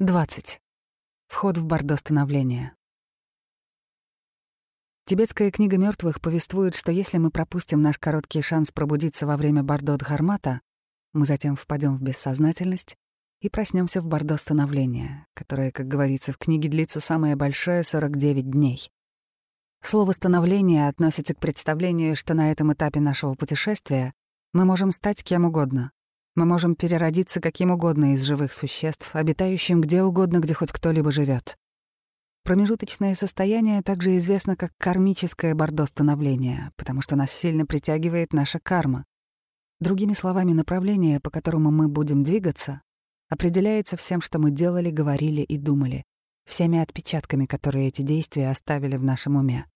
20. Вход в Бордо становления. Тибетская книга мертвых повествует, что если мы пропустим наш короткий шанс пробудиться во время Бордо Дхармата, мы затем впадем в бессознательность и проснемся в Бордо становления, которое, как говорится в книге, длится самое большое — 49 дней. Слово «становление» относится к представлению, что на этом этапе нашего путешествия мы можем стать кем угодно, мы можем переродиться каким угодно из живых существ, обитающим где угодно, где хоть кто-либо живет. Промежуточное состояние также известно как кармическое бордо становления, потому что нас сильно притягивает наша карма. Другими словами, направление, по которому мы будем двигаться, определяется всем, что мы делали, говорили и думали, всеми отпечатками, которые эти действия оставили в нашем уме.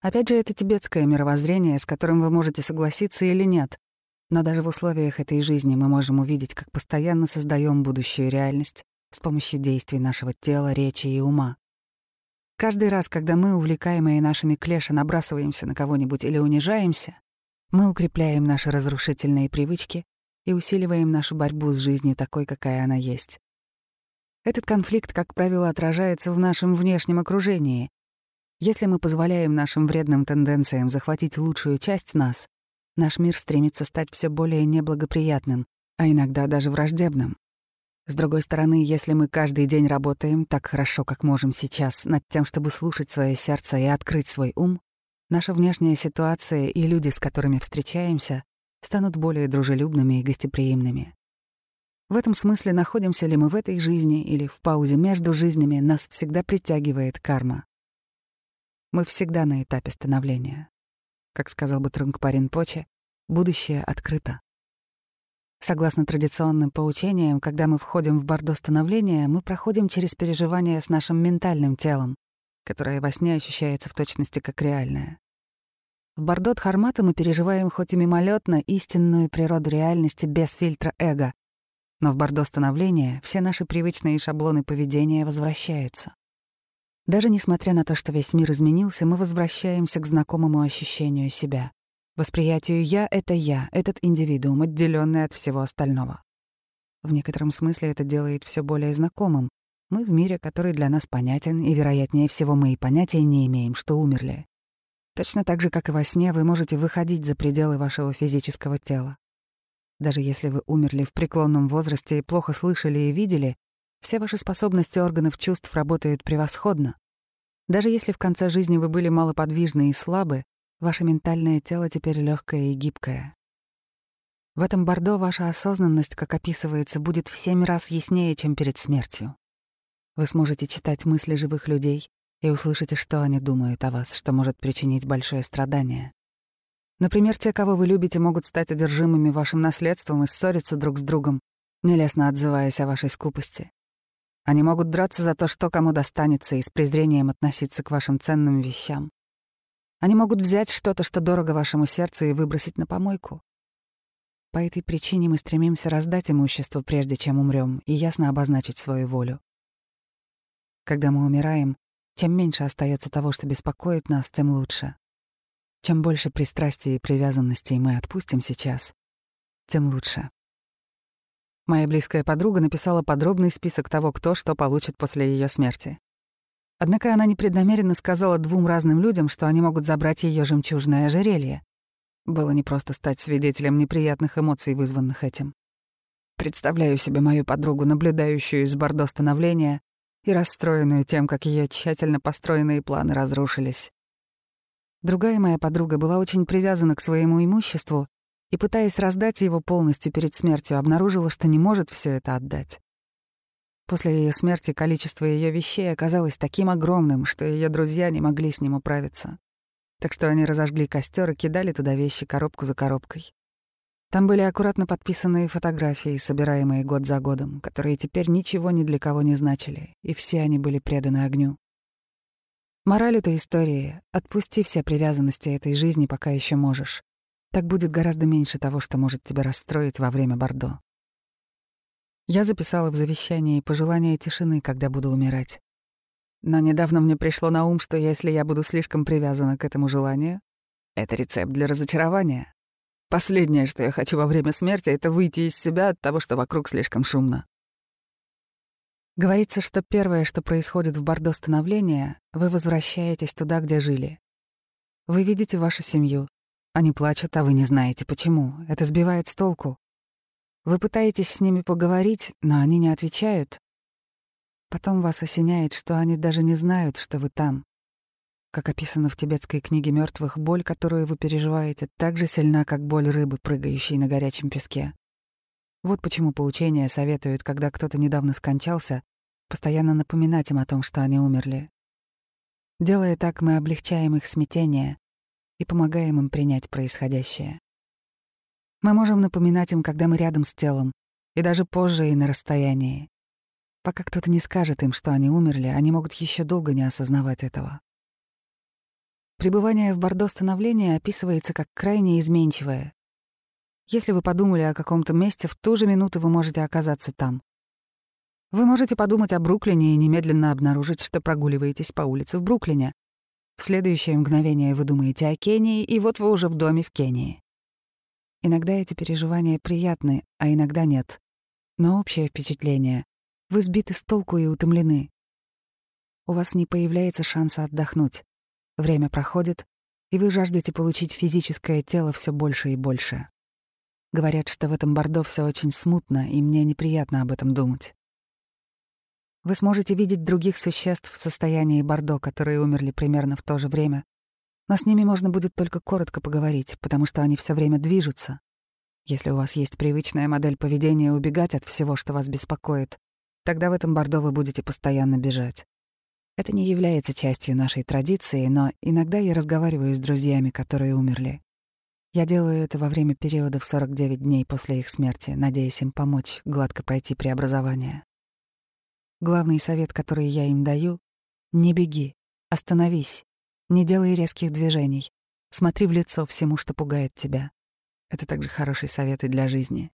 Опять же, это тибетское мировоззрение, с которым вы можете согласиться или нет, но даже в условиях этой жизни мы можем увидеть, как постоянно создаем будущую реальность с помощью действий нашего тела, речи и ума. Каждый раз, когда мы, увлекаемые нашими клеши, набрасываемся на кого-нибудь или унижаемся, мы укрепляем наши разрушительные привычки и усиливаем нашу борьбу с жизнью такой, какая она есть. Этот конфликт, как правило, отражается в нашем внешнем окружении. Если мы позволяем нашим вредным тенденциям захватить лучшую часть нас, наш мир стремится стать все более неблагоприятным, а иногда даже враждебным. С другой стороны, если мы каждый день работаем так хорошо, как можем сейчас, над тем, чтобы слушать свое сердце и открыть свой ум, наша внешняя ситуация и люди, с которыми встречаемся, станут более дружелюбными и гостеприимными. В этом смысле, находимся ли мы в этой жизни или в паузе между жизнями, нас всегда притягивает карма. Мы всегда на этапе становления. Как сказал бы Трангпарин Поче, будущее открыто. Согласно традиционным поучениям, когда мы входим в бордо становления, мы проходим через переживания с нашим ментальным телом, которое во сне ощущается в точности как реальное. В бордо Дхармата мы переживаем хоть и мимолетно истинную природу реальности без фильтра эго, но в бордо становления все наши привычные шаблоны поведения возвращаются. Даже несмотря на то, что весь мир изменился, мы возвращаемся к знакомому ощущению себя. Восприятию «я» — это я, этот индивидуум, отделенный от всего остального. В некотором смысле это делает все более знакомым. Мы в мире, который для нас понятен, и, вероятнее всего, мы и понятия не имеем, что умерли. Точно так же, как и во сне, вы можете выходить за пределы вашего физического тела. Даже если вы умерли в преклонном возрасте и плохо слышали и видели, все ваши способности органов чувств работают превосходно. Даже если в конце жизни вы были малоподвижны и слабы, ваше ментальное тело теперь легкое и гибкое. В этом бордо ваша осознанность, как описывается, будет в семь раз яснее, чем перед смертью. Вы сможете читать мысли живых людей и услышите, что они думают о вас, что может причинить большое страдание. Например, те, кого вы любите, могут стать одержимыми вашим наследством и ссориться друг с другом, нелестно отзываясь о вашей скупости. Они могут драться за то, что кому достанется, и с презрением относиться к вашим ценным вещам. Они могут взять что-то, что дорого вашему сердцу, и выбросить на помойку. По этой причине мы стремимся раздать имущество, прежде чем умрем, и ясно обозначить свою волю. Когда мы умираем, чем меньше остается того, что беспокоит нас, тем лучше. Чем больше пристрастий и привязанностей мы отпустим сейчас, тем лучше. Моя близкая подруга написала подробный список того, кто что получит после ее смерти. Однако она непреднамеренно сказала двум разным людям, что они могут забрать ее жемчужное ожерелье. Было непросто стать свидетелем неприятных эмоций, вызванных этим. Представляю себе мою подругу, наблюдающую из бордо становления и расстроенную тем, как ее тщательно построенные планы разрушились. Другая моя подруга была очень привязана к своему имуществу и, пытаясь раздать его полностью перед смертью, обнаружила, что не может все это отдать. После ее смерти количество ее вещей оказалось таким огромным, что ее друзья не могли с ним управиться. Так что они разожгли костер и кидали туда вещи коробку за коробкой. Там были аккуратно подписанные фотографии, собираемые год за годом, которые теперь ничего ни для кого не значили, и все они были преданы огню. Мораль этой истории — отпусти все привязанности этой жизни, пока еще можешь. Так будет гораздо меньше того, что может тебя расстроить во время Бордо. Я записала в завещании пожелание тишины, когда буду умирать. Но недавно мне пришло на ум, что если я буду слишком привязана к этому желанию, это рецепт для разочарования. Последнее, что я хочу во время смерти, это выйти из себя от того, что вокруг слишком шумно. Говорится, что первое, что происходит в Бордо становления, вы возвращаетесь туда, где жили. Вы видите вашу семью. Они плачут, а вы не знаете почему. Это сбивает с толку. Вы пытаетесь с ними поговорить, но они не отвечают. Потом вас осеняет, что они даже не знают, что вы там. Как описано в тибетской книге мертвых, боль, которую вы переживаете, так же сильна, как боль рыбы, прыгающей на горячем песке. Вот почему поучения советуют, когда кто-то недавно скончался, постоянно напоминать им о том, что они умерли. Делая так, мы облегчаем их смятение и помогаем им принять происходящее. Мы можем напоминать им, когда мы рядом с телом, и даже позже и на расстоянии. Пока кто-то не скажет им, что они умерли, они могут еще долго не осознавать этого. Пребывание в Бордо становления описывается как крайне изменчивое, если вы подумали о каком-то месте, в ту же минуту вы можете оказаться там. Вы можете подумать о Бруклине и немедленно обнаружить, что прогуливаетесь по улице в Бруклине. Следующее мгновение вы думаете о Кении, и вот вы уже в доме в Кении. Иногда эти переживания приятны, а иногда нет. Но общее впечатление — вы сбиты с толку и утомлены. У вас не появляется шанса отдохнуть. Время проходит, и вы жаждете получить физическое тело все больше и больше. Говорят, что в этом Бордо все очень смутно, и мне неприятно об этом думать. Вы сможете видеть других существ в состоянии Бордо, которые умерли примерно в то же время, но с ними можно будет только коротко поговорить, потому что они все время движутся. Если у вас есть привычная модель поведения убегать от всего, что вас беспокоит, тогда в этом Бордо вы будете постоянно бежать. Это не является частью нашей традиции, но иногда я разговариваю с друзьями, которые умерли. Я делаю это во время периода в 49 дней после их смерти, надеясь им помочь гладко пройти преобразование. Главный совет, который я им даю — не беги, остановись, не делай резких движений, смотри в лицо всему, что пугает тебя. Это также хороший совет и для жизни.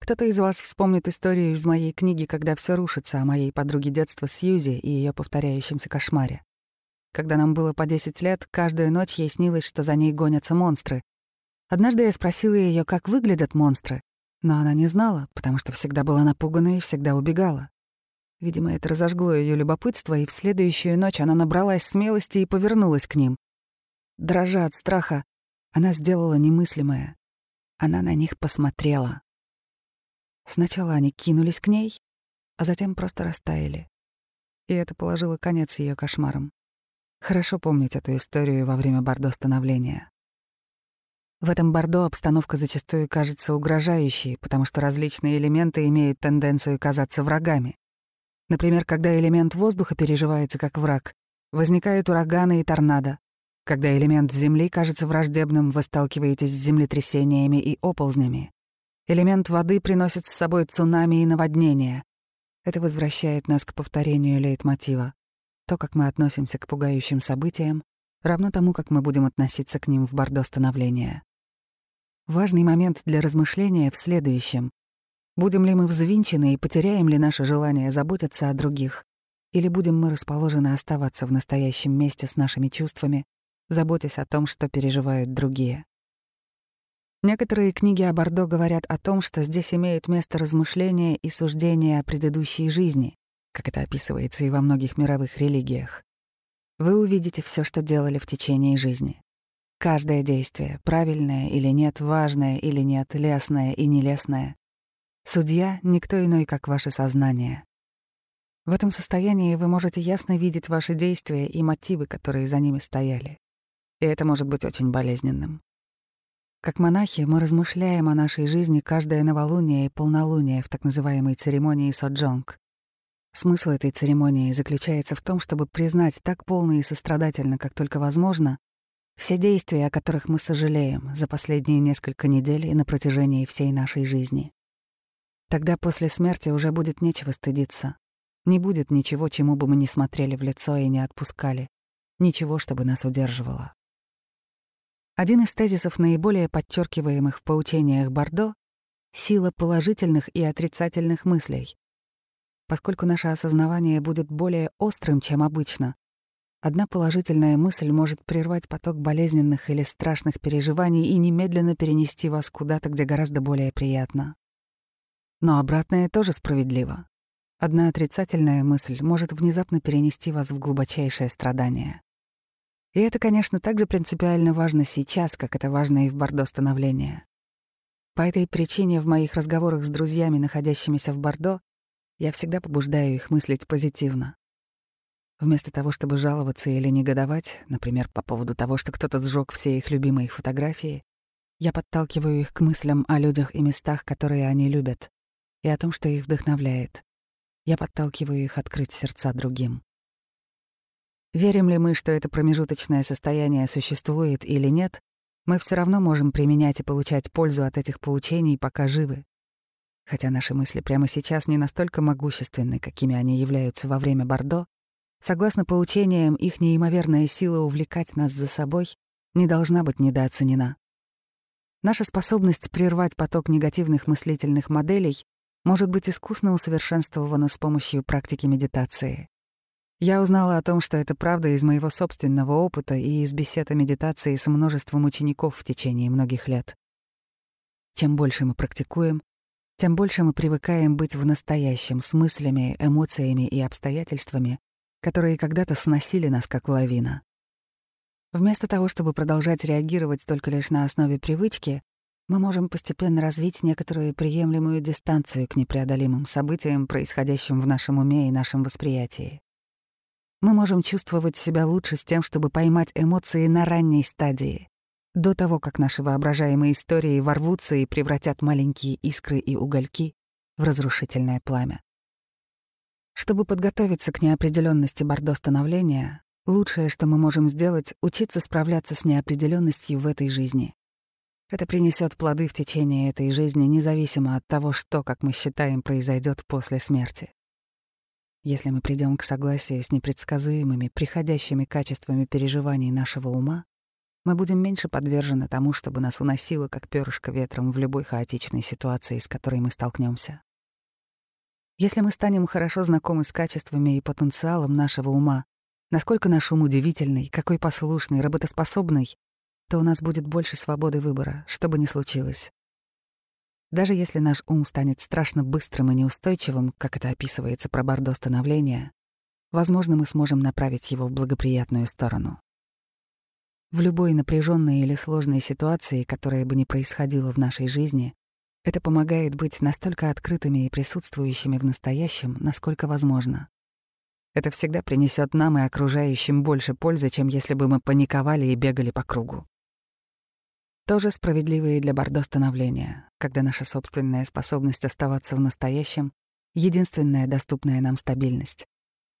Кто-то из вас вспомнит историю из моей книги «Когда все рушится» о моей подруге детства Сьюзи и ее повторяющемся кошмаре. Когда нам было по 10 лет, каждую ночь ей снилось, что за ней гонятся монстры. Однажды я спросила ее, как выглядят монстры, но она не знала, потому что всегда была напугана и всегда убегала. Видимо, это разожгло ее любопытство, и в следующую ночь она набралась смелости и повернулась к ним. Дрожа от страха, она сделала немыслимое. Она на них посмотрела. Сначала они кинулись к ней, а затем просто растаяли. И это положило конец ее кошмарам. Хорошо помнить эту историю во время Бордо становления. В этом Бордо обстановка зачастую кажется угрожающей, потому что различные элементы имеют тенденцию казаться врагами. Например, когда элемент воздуха переживается как враг, возникают ураганы и торнадо. Когда элемент земли кажется враждебным, вы сталкиваетесь с землетрясениями и оползнями. Элемент воды приносит с собой цунами и наводнения. Это возвращает нас к повторению лейтмотива. То, как мы относимся к пугающим событиям, равно тому, как мы будем относиться к ним в бордо становления. Важный момент для размышления в следующем. Будем ли мы взвинчены и потеряем ли наше желание заботиться о других, или будем мы расположены оставаться в настоящем месте с нашими чувствами, заботясь о том, что переживают другие. Некоторые книги о Бордо говорят о том, что здесь имеют место размышления и суждения о предыдущей жизни, как это описывается и во многих мировых религиях. Вы увидите все, что делали в течение жизни. Каждое действие, правильное или нет, важное или нет, лесное и нелесное. Судья — никто иной, как ваше сознание. В этом состоянии вы можете ясно видеть ваши действия и мотивы, которые за ними стояли. И это может быть очень болезненным. Как монахи мы размышляем о нашей жизни каждое новолуние и полнолуние в так называемой церемонии соджонг. Смысл этой церемонии заключается в том, чтобы признать так полно и сострадательно, как только возможно, все действия, о которых мы сожалеем за последние несколько недель и на протяжении всей нашей жизни. Тогда после смерти уже будет нечего стыдиться. Не будет ничего, чему бы мы не смотрели в лицо и не отпускали. Ничего, чтобы нас удерживало. Один из тезисов, наиболее подчеркиваемых в поучениях Бордо — сила положительных и отрицательных мыслей. Поскольку наше осознавание будет более острым, чем обычно, одна положительная мысль может прервать поток болезненных или страшных переживаний и немедленно перенести вас куда-то, где гораздо более приятно. Но обратное тоже справедливо. Одна отрицательная мысль может внезапно перенести вас в глубочайшее страдание. И это, конечно, так же принципиально важно сейчас, как это важно и в Бордо становления. По этой причине в моих разговорах с друзьями, находящимися в Бордо, я всегда побуждаю их мыслить позитивно. Вместо того, чтобы жаловаться или негодовать, например, по поводу того, что кто-то сжег все их любимые фотографии, я подталкиваю их к мыслям о людях и местах, которые они любят, и о том, что их вдохновляет. Я подталкиваю их открыть сердца другим. Верим ли мы, что это промежуточное состояние существует или нет, мы все равно можем применять и получать пользу от этих поучений, пока живы. Хотя наши мысли прямо сейчас не настолько могущественны, какими они являются во время Бордо, согласно поучениям, их неимоверная сила увлекать нас за собой не должна быть недооценена. Наша способность прервать поток негативных мыслительных моделей может быть искусно усовершенствована с помощью практики медитации. Я узнала о том, что это правда из моего собственного опыта и из бесед о медитации с множеством учеников в течение многих лет. Чем больше мы практикуем, тем больше мы привыкаем быть в настоящем с мыслями, эмоциями и обстоятельствами, которые когда-то сносили нас как лавина. Вместо того, чтобы продолжать реагировать только лишь на основе привычки, мы можем постепенно развить некоторую приемлемую дистанцию к непреодолимым событиям, происходящим в нашем уме и нашем восприятии мы можем чувствовать себя лучше с тем, чтобы поймать эмоции на ранней стадии, до того, как наши воображаемые истории ворвутся и превратят маленькие искры и угольки в разрушительное пламя. Чтобы подготовиться к неопределенности бордо становления, лучшее, что мы можем сделать, учиться справляться с неопределенностью в этой жизни. Это принесет плоды в течение этой жизни, независимо от того, что, как мы считаем, произойдет после смерти. Если мы придем к согласию с непредсказуемыми, приходящими качествами переживаний нашего ума, мы будем меньше подвержены тому, чтобы нас уносило, как перышко ветром, в любой хаотичной ситуации, с которой мы столкнемся. Если мы станем хорошо знакомы с качествами и потенциалом нашего ума, насколько наш ум удивительный, какой послушный, работоспособный, то у нас будет больше свободы выбора, что бы ни случилось. Даже если наш ум станет страшно быстрым и неустойчивым, как это описывается про Бордо становления, возможно, мы сможем направить его в благоприятную сторону. В любой напряженной или сложной ситуации, которая бы ни происходила в нашей жизни, это помогает быть настолько открытыми и присутствующими в настоящем, насколько возможно. Это всегда принесет нам и окружающим больше пользы, чем если бы мы паниковали и бегали по кругу. Тоже справедливо и для Бордо становления, когда наша собственная способность оставаться в настоящем — единственная доступная нам стабильность.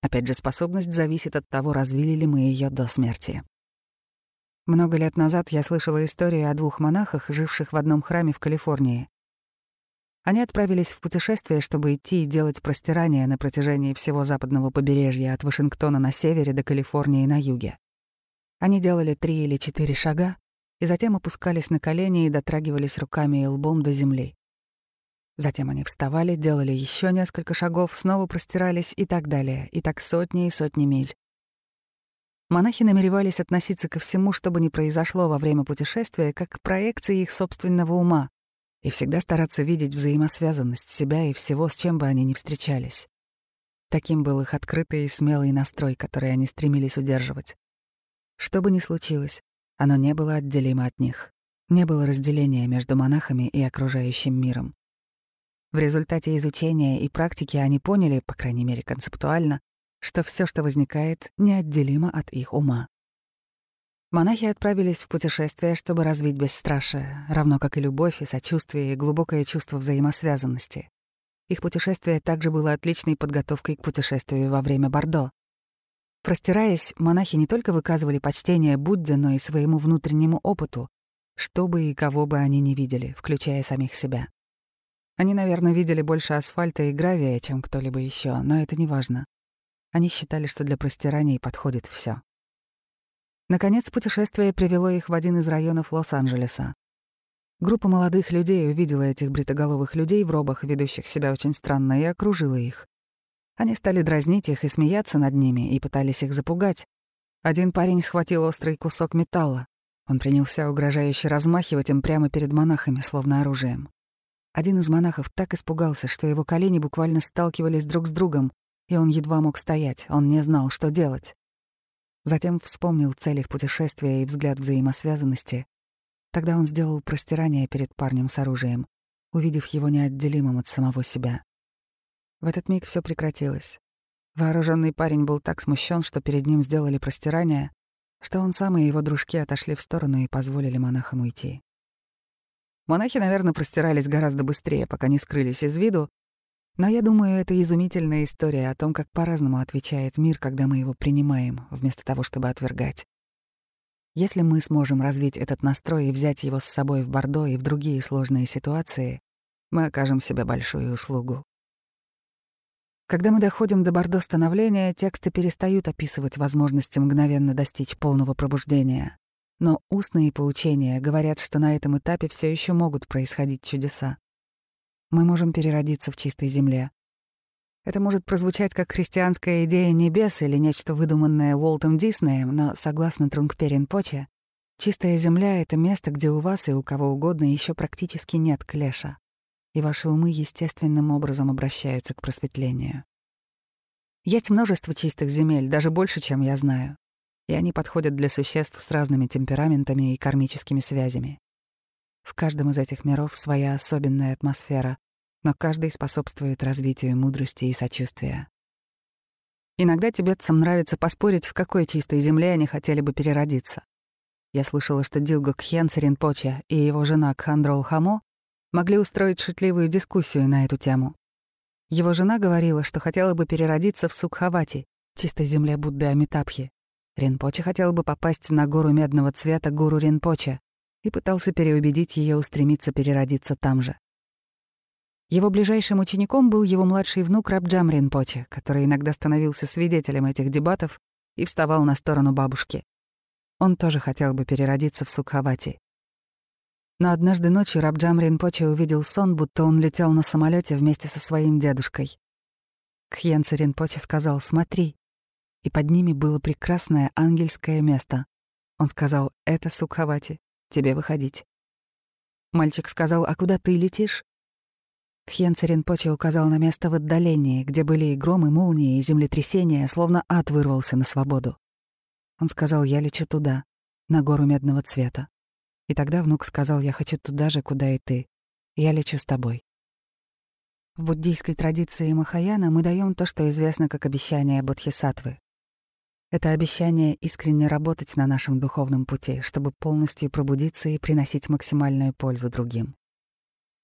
Опять же, способность зависит от того, развили ли мы ее до смерти. Много лет назад я слышала историю о двух монахах, живших в одном храме в Калифорнии. Они отправились в путешествие, чтобы идти и делать простирание на протяжении всего западного побережья от Вашингтона на севере до Калифорнии на юге. Они делали три или четыре шага, и затем опускались на колени и дотрагивались руками и лбом до земли. Затем они вставали, делали еще несколько шагов, снова простирались и так далее, и так сотни и сотни миль. Монахи намеревались относиться ко всему, что бы ни произошло во время путешествия, как к проекции их собственного ума, и всегда стараться видеть взаимосвязанность себя и всего, с чем бы они ни встречались. Таким был их открытый и смелый настрой, который они стремились удерживать. Что бы ни случилось, оно не было отделимо от них. Не было разделения между монахами и окружающим миром. В результате изучения и практики они поняли, по крайней мере концептуально, что все, что возникает, неотделимо от их ума. Монахи отправились в путешествие, чтобы развить бесстрашие, равно как и любовь, и сочувствие, и глубокое чувство взаимосвязанности. Их путешествие также было отличной подготовкой к путешествию во время Бордо. Простираясь, монахи не только выказывали почтение Будде, но и своему внутреннему опыту, что бы и кого бы они не видели, включая самих себя. Они, наверное, видели больше асфальта и гравия, чем кто-либо еще, но это не важно. Они считали, что для простираний подходит все. Наконец, путешествие привело их в один из районов Лос-Анджелеса. Группа молодых людей увидела этих бритоголовых людей в робах, ведущих себя очень странно, и окружила их. Они стали дразнить их и смеяться над ними, и пытались их запугать. Один парень схватил острый кусок металла. Он принялся угрожающе размахивать им прямо перед монахами, словно оружием. Один из монахов так испугался, что его колени буквально сталкивались друг с другом, и он едва мог стоять, он не знал, что делать. Затем вспомнил цель их путешествия и взгляд взаимосвязанности. Тогда он сделал простирание перед парнем с оружием, увидев его неотделимым от самого себя. В этот миг все прекратилось. Вооруженный парень был так смущен, что перед ним сделали простирание, что он сам и его дружки отошли в сторону и позволили монахам уйти. Монахи, наверное, простирались гораздо быстрее, пока не скрылись из виду, но я думаю, это изумительная история о том, как по-разному отвечает мир, когда мы его принимаем, вместо того, чтобы отвергать. Если мы сможем развить этот настрой и взять его с собой в Бордо и в другие сложные ситуации, мы окажем себе большую услугу. Когда мы доходим до Бордо становления, тексты перестают описывать возможности мгновенно достичь полного пробуждения. Но устные поучения говорят, что на этом этапе все еще могут происходить чудеса мы можем переродиться в чистой земле. Это может прозвучать как христианская идея небес или нечто выдуманное Уолтом Диснеем, но, согласно Трунгперин Поче, чистая земля — это место, где у вас и у кого угодно еще практически нет клеша, и ваши умы естественным образом обращаются к просветлению. Есть множество чистых земель, даже больше, чем я знаю, и они подходят для существ с разными темпераментами и кармическими связями. В каждом из этих миров своя особенная атмосфера, но каждый способствует развитию мудрости и сочувствия. Иногда тибетцам нравится поспорить, в какой чистой земле они хотели бы переродиться. Я слышала, что Дилго Кхен Ринпоче и его жена Кхандрол Хамо могли устроить шутливую дискуссию на эту тему. Его жена говорила, что хотела бы переродиться в Сукхавати, чистой земле Будды Амитабхи. Ринпоче хотел бы попасть на гору медного цвета Гуру Ринпоче, и пытался переубедить ее устремиться переродиться там же. Его ближайшим учеником был его младший внук Рабджам Ринпоче, который иногда становился свидетелем этих дебатов и вставал на сторону бабушки. Он тоже хотел бы переродиться в Сукхавати. Но однажды ночью Рабджам Ринпоче увидел сон, будто он летел на самолете вместе со своим дедушкой. Кхьенце Ринпоче сказал «Смотри». И под ними было прекрасное ангельское место. Он сказал «Это Сукхавати». Тебе выходить. Мальчик сказал, а куда ты летишь? Кхьен Церинпоче указал на место в отдалении, где были и громы, молнии, и землетрясения, словно ад вырвался на свободу. Он сказал, я лечу туда, на гору медного цвета. И тогда внук сказал, я хочу туда же, куда и ты. Я лечу с тобой. В буддийской традиции Махаяна мы даем то, что известно как обещание Бодхисаттвы. Это обещание искренне работать на нашем духовном пути, чтобы полностью пробудиться и приносить максимальную пользу другим.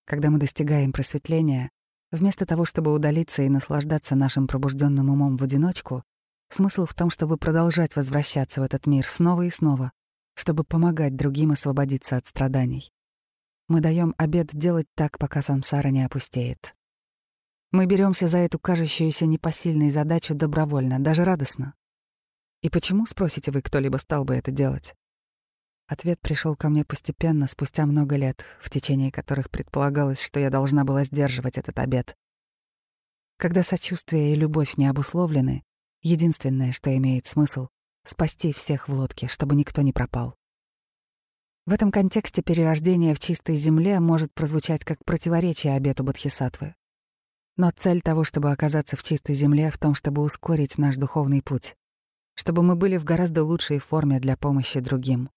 Когда мы достигаем просветления, вместо того, чтобы удалиться и наслаждаться нашим пробужденным умом в одиночку, смысл в том, чтобы продолжать возвращаться в этот мир снова и снова, чтобы помогать другим освободиться от страданий. Мы даем обед делать так, пока самсара не опустеет. Мы беремся за эту кажущуюся непосильной задачу добровольно, даже радостно. И почему, спросите вы, кто-либо стал бы это делать? Ответ пришел ко мне постепенно, спустя много лет, в течение которых предполагалось, что я должна была сдерживать этот обет. Когда сочувствие и любовь не обусловлены, единственное, что имеет смысл — спасти всех в лодке, чтобы никто не пропал. В этом контексте перерождение в чистой земле может прозвучать как противоречие обету Бодхисаттвы. Но цель того, чтобы оказаться в чистой земле, в том, чтобы ускорить наш духовный путь чтобы мы были в гораздо лучшей форме для помощи другим.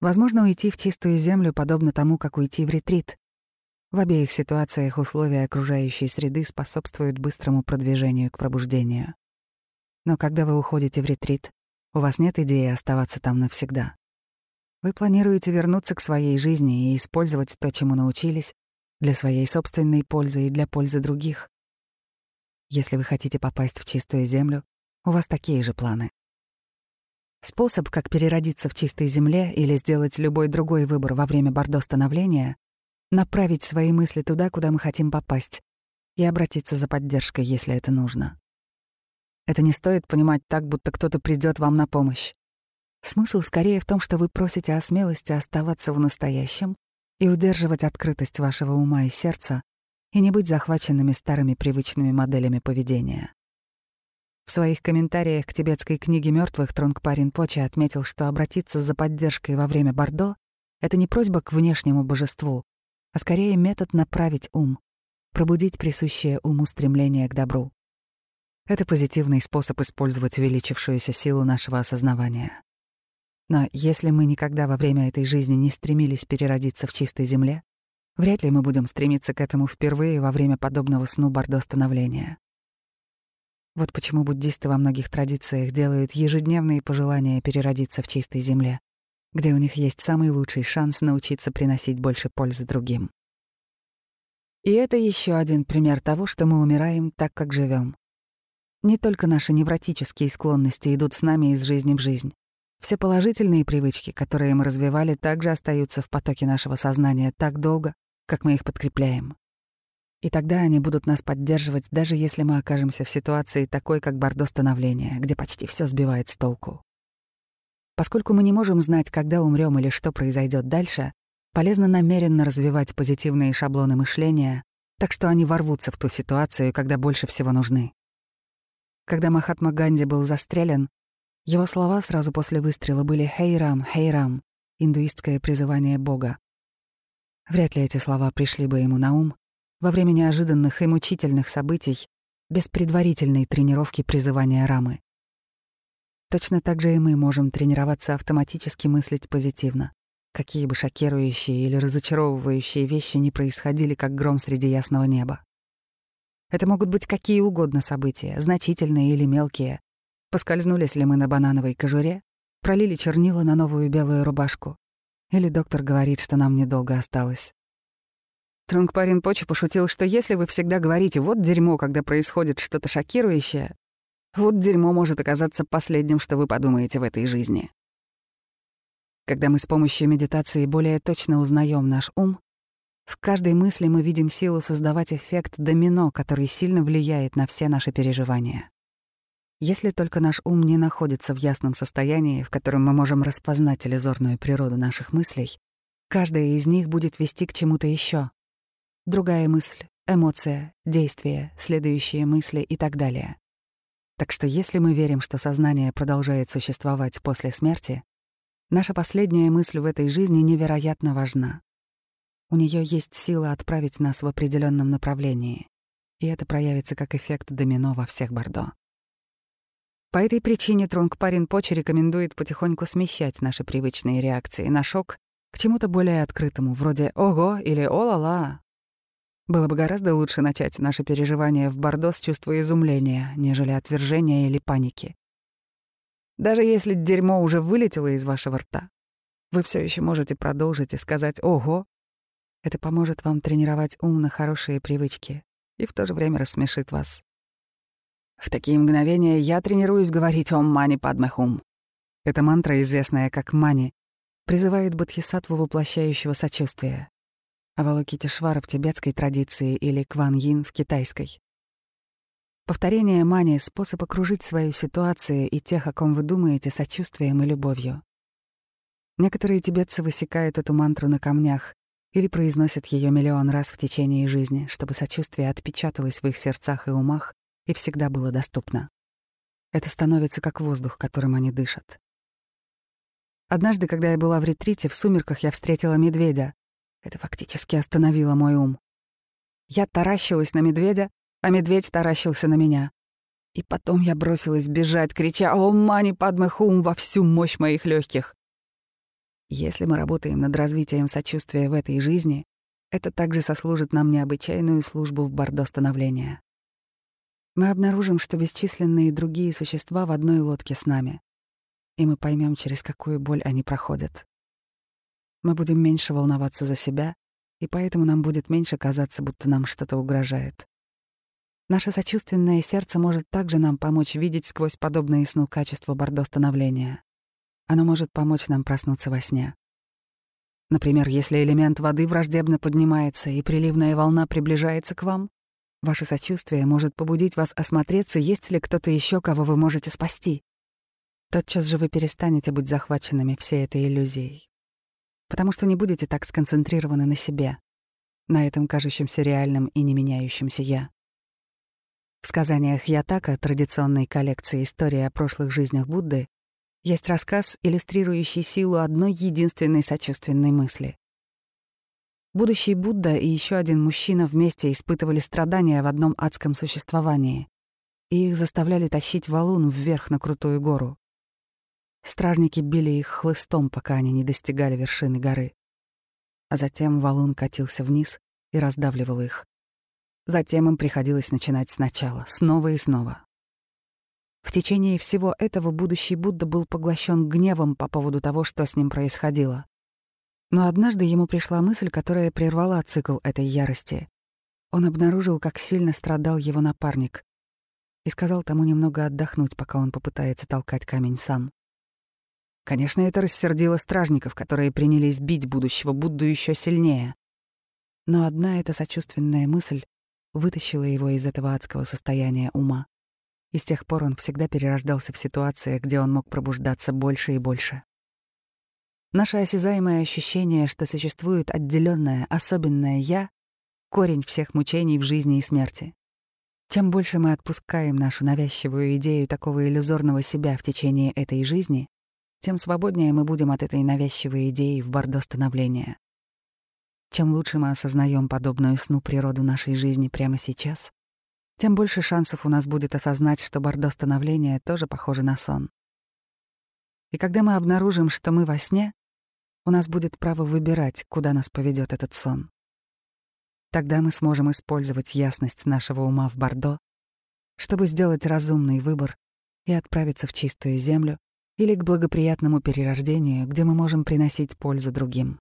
Возможно, уйти в чистую землю подобно тому, как уйти в ретрит. В обеих ситуациях условия окружающей среды способствуют быстрому продвижению к пробуждению. Но когда вы уходите в ретрит, у вас нет идеи оставаться там навсегда. Вы планируете вернуться к своей жизни и использовать то, чему научились, для своей собственной пользы и для пользы других. Если вы хотите попасть в чистую землю, у вас такие же планы. Способ, как переродиться в чистой земле или сделать любой другой выбор во время бордо становления — направить свои мысли туда, куда мы хотим попасть, и обратиться за поддержкой, если это нужно. Это не стоит понимать так, будто кто-то придет вам на помощь. Смысл скорее в том, что вы просите о смелости оставаться в настоящем и удерживать открытость вашего ума и сердца, и не быть захваченными старыми привычными моделями поведения. В своих комментариях к тибетской книге мертвых Тронгпарин Поча отметил, что обратиться за поддержкой во время Бордо — это не просьба к внешнему божеству, а скорее метод направить ум, пробудить присущее уму стремление к добру. Это позитивный способ использовать увеличившуюся силу нашего осознавания. Но если мы никогда во время этой жизни не стремились переродиться в чистой земле, вряд ли мы будем стремиться к этому впервые во время подобного сну бордо-становления. Вот почему буддисты во многих традициях делают ежедневные пожелания переродиться в чистой земле, где у них есть самый лучший шанс научиться приносить больше пользы другим. И это еще один пример того, что мы умираем так, как живем. Не только наши невротические склонности идут с нами из жизни в жизнь. Все положительные привычки, которые мы развивали, также остаются в потоке нашего сознания так долго, как мы их подкрепляем. И тогда они будут нас поддерживать, даже если мы окажемся в ситуации такой, как бордо становления, где почти все сбивает с толку. Поскольку мы не можем знать, когда умрем или что произойдет дальше, полезно намеренно развивать позитивные шаблоны мышления, так что они ворвутся в ту ситуацию, когда больше всего нужны. Когда Махатма Ганди был застрелен, его слова сразу после выстрела были «Хейрам, Хейрам» — индуистское призывание Бога. Вряд ли эти слова пришли бы ему на ум, во время неожиданных и мучительных событий без предварительной тренировки призывания рамы. Точно так же и мы можем тренироваться автоматически мыслить позитивно, какие бы шокирующие или разочаровывающие вещи не происходили, как гром среди ясного неба. Это могут быть какие угодно события, значительные или мелкие. Поскользнулись ли мы на банановой кожуре, пролили чернила на новую белую рубашку, или доктор говорит, что нам недолго осталось. Трунгпарин Почи пошутил, что если вы всегда говорите «вот дерьмо», когда происходит что-то шокирующее, вот дерьмо может оказаться последним, что вы подумаете в этой жизни. Когда мы с помощью медитации более точно узнаем наш ум, в каждой мысли мы видим силу создавать эффект домино, который сильно влияет на все наши переживания. Если только наш ум не находится в ясном состоянии, в котором мы можем распознать иллюзорную природу наших мыслей, каждая из них будет вести к чему-то еще, другая мысль, эмоция, действие, следующие мысли и так далее. Так что если мы верим, что сознание продолжает существовать после смерти, наша последняя мысль в этой жизни невероятно важна. У нее есть сила отправить нас в определенном направлении, и это проявится как эффект домино во всех Бордо. По этой причине Тронг Парин Почи рекомендует потихоньку смещать наши привычные реакции на шок к чему-то более открытому, вроде «Ого» или «О-ла-ла», было бы гораздо лучше начать наше переживание в Бордо с чувства изумления, нежели отвержения или паники. Даже если дерьмо уже вылетело из вашего рта, вы все еще можете продолжить и сказать «Ого!». Это поможет вам тренировать ум на хорошие привычки и в то же время рассмешит вас. В такие мгновения я тренируюсь говорить «Ом мани падме хум». Эта мантра, известная как «мани», призывает бодхисаттву воплощающего сочувствия. Авалокитишвара в тибетской традиции или Кван Йин в китайской. Повторение мани — способ окружить свою ситуацию и тех, о ком вы думаете, сочувствием и любовью. Некоторые тибетцы высекают эту мантру на камнях или произносят ее миллион раз в течение жизни, чтобы сочувствие отпечаталось в их сердцах и умах и всегда было доступно. Это становится как воздух, которым они дышат. Однажды, когда я была в ретрите, в сумерках я встретила медведя. Это фактически остановило мой ум. Я таращилась на медведя, а медведь таращился на меня. И потом я бросилась бежать, крича «О, мани падмехум!» во всю мощь моих легких. Если мы работаем над развитием сочувствия в этой жизни, это также сослужит нам необычайную службу в бордо становления. Мы обнаружим, что бесчисленные другие существа в одной лодке с нами, и мы поймем, через какую боль они проходят мы будем меньше волноваться за себя, и поэтому нам будет меньше казаться, будто нам что-то угрожает. Наше сочувственное сердце может также нам помочь видеть сквозь подобные сну качества бордо становления. Оно может помочь нам проснуться во сне. Например, если элемент воды враждебно поднимается и приливная волна приближается к вам, ваше сочувствие может побудить вас осмотреться, есть ли кто-то еще, кого вы можете спасти. Тотчас же вы перестанете быть захваченными всей этой иллюзией потому что не будете так сконцентрированы на себе, на этом кажущемся реальном и не меняющемся «я». В сказаниях Ятака, традиционной коллекции истории о прошлых жизнях Будды, есть рассказ, иллюстрирующий силу одной единственной сочувственной мысли. Будущий Будда и еще один мужчина вместе испытывали страдания в одном адском существовании, и их заставляли тащить валун вверх на крутую гору. Стражники били их хлыстом, пока они не достигали вершины горы. А затем валун катился вниз и раздавливал их. Затем им приходилось начинать сначала, снова и снова. В течение всего этого будущий Будда был поглощен гневом по поводу того, что с ним происходило. Но однажды ему пришла мысль, которая прервала цикл этой ярости. Он обнаружил, как сильно страдал его напарник, и сказал тому немного отдохнуть, пока он попытается толкать камень сам. Конечно, это рассердило стражников, которые принялись бить будущего Будду еще сильнее. Но одна эта сочувственная мысль вытащила его из этого адского состояния ума. И с тех пор он всегда перерождался в ситуациях, где он мог пробуждаться больше и больше. Наше осязаемое ощущение, что существует отделенное, особенное «я» — корень всех мучений в жизни и смерти. Чем больше мы отпускаем нашу навязчивую идею такого иллюзорного себя в течение этой жизни, тем свободнее мы будем от этой навязчивой идеи в бордо становления. Чем лучше мы осознаем подобную сну природу нашей жизни прямо сейчас, тем больше шансов у нас будет осознать, что бордо становления тоже похоже на сон. И когда мы обнаружим, что мы во сне, у нас будет право выбирать, куда нас поведет этот сон. Тогда мы сможем использовать ясность нашего ума в Бордо, чтобы сделать разумный выбор и отправиться в чистую землю или к благоприятному перерождению, где мы можем приносить пользу другим.